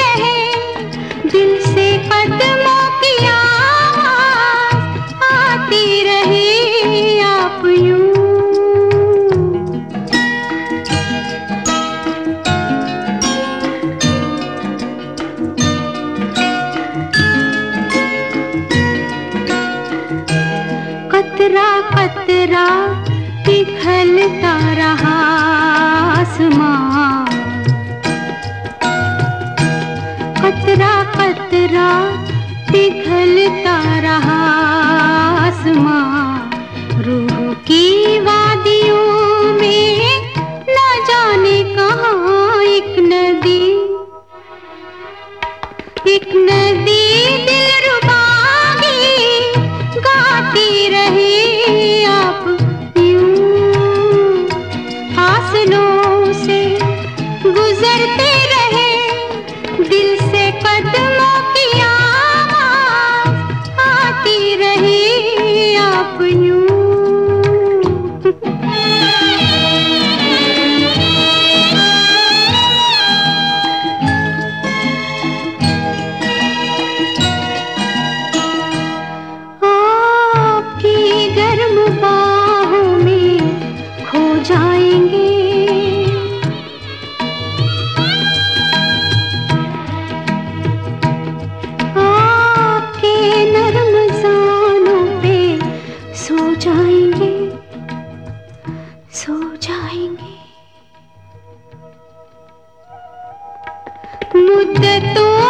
रहे दिल से कदमों की आवाज़ आती रही आप कतरा कतरा पिघलता रहा आसमां। कतरा पिघलता रहा आसमां। रूह की वादी खुद तो